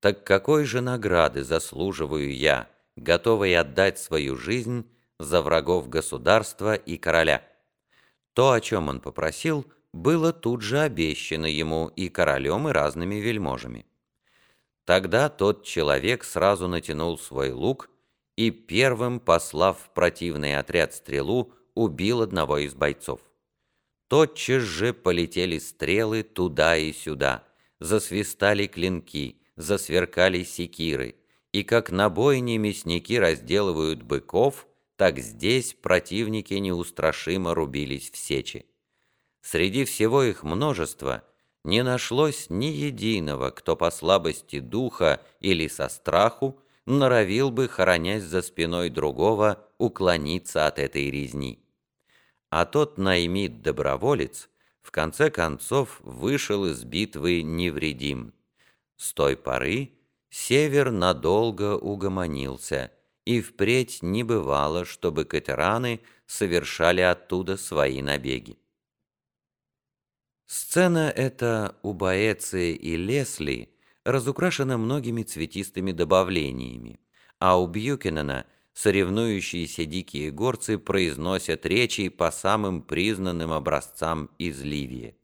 Так какой же награды заслуживаю я, готовый отдать свою жизнь за врагов государства и короля? То, о чем он попросил, было тут же обещано ему и королем, и разными вельможами. Тогда тот человек сразу натянул свой лук и первым, послав в противный отряд стрелу, убил одного из бойцов. Тотчас же полетели стрелы туда и сюда, засвистали клинки, засверкали секиры, и как на бойне мясники разделывают быков, так здесь противники неустрашимо рубились в сечи. Среди всего их множества не нашлось ни единого, кто по слабости духа или со страху норовил бы, хоронясь за спиной другого, уклониться от этой резни. А тот наймит-доброволец в конце концов вышел из битвы невредим. С той поры север надолго угомонился, и впредь не бывало, чтобы катераны совершали оттуда свои набеги. Сцена эта у Боэции и Лесли разукрашена многими цветистыми добавлениями, а у Бьюкенена соревнующиеся дикие горцы произносят речи по самым признанным образцам из Ливии.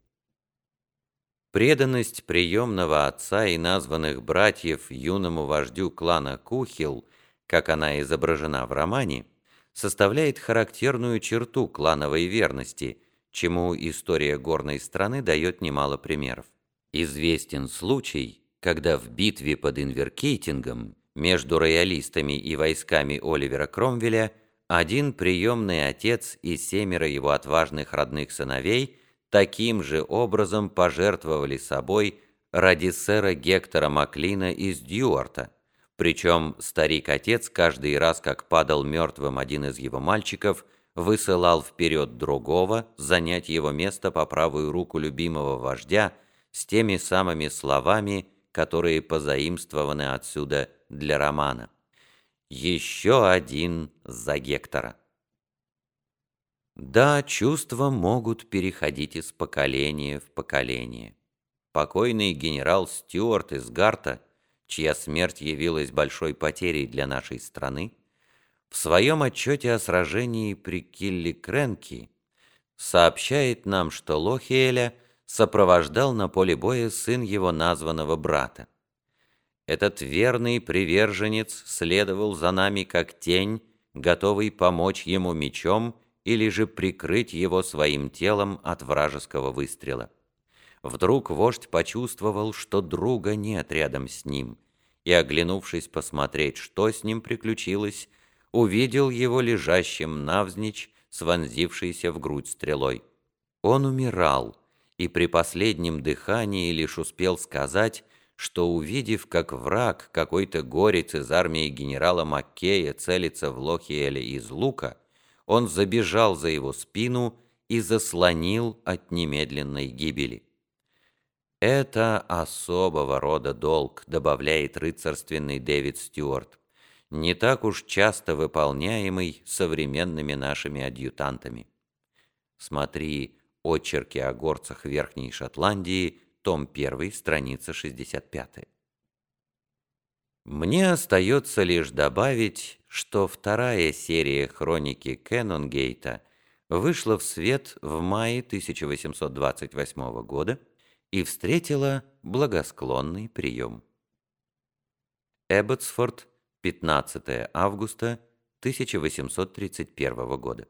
Преданность приемного отца и названных братьев юному вождю клана Кухил, как она изображена в романе, составляет характерную черту клановой верности – чему история горной страны дает немало примеров. Известен случай, когда в битве под Инверкейтингом между роялистами и войсками Оливера Кромвеля один приемный отец и семеро его отважных родных сыновей таким же образом пожертвовали собой ради сэра Гектора Маклина из Дьюарта. Причем старик-отец каждый раз, как падал мертвым один из его мальчиков – высылал вперед другого занять его место по правую руку любимого вождя с теми самыми словами, которые позаимствованы отсюда для романа. Еще один за Гектора. Да, чувства могут переходить из поколения в поколение. Покойный генерал Стюарт из Гарта, чья смерть явилась большой потерей для нашей страны, в своем отчете о сражении при Килли-Кренки сообщает нам, что Лохиэля сопровождал на поле боя сын его названного брата. Этот верный приверженец следовал за нами как тень, готовый помочь ему мечом или же прикрыть его своим телом от вражеского выстрела. Вдруг вождь почувствовал, что друга нет рядом с ним, и, оглянувшись посмотреть, что с ним приключилось, увидел его лежащим навзничь с в грудь стрелой. Он умирал, и при последнем дыхании лишь успел сказать, что увидев, как враг, какой-то горец из армии генерала Маккея целится в Лохиэле из лука, он забежал за его спину и заслонил от немедленной гибели. «Это особого рода долг», добавляет рыцарственный Дэвид Стюарт не так уж часто выполняемый современными нашими адъютантами. Смотри «Очерки о горцах Верхней Шотландии», том 1, страница 65. Мне остается лишь добавить, что вторая серия хроники Кэнонгейта вышла в свет в мае 1828 года и встретила благосклонный прием. Эбботсфорд, 15 августа 1831 года.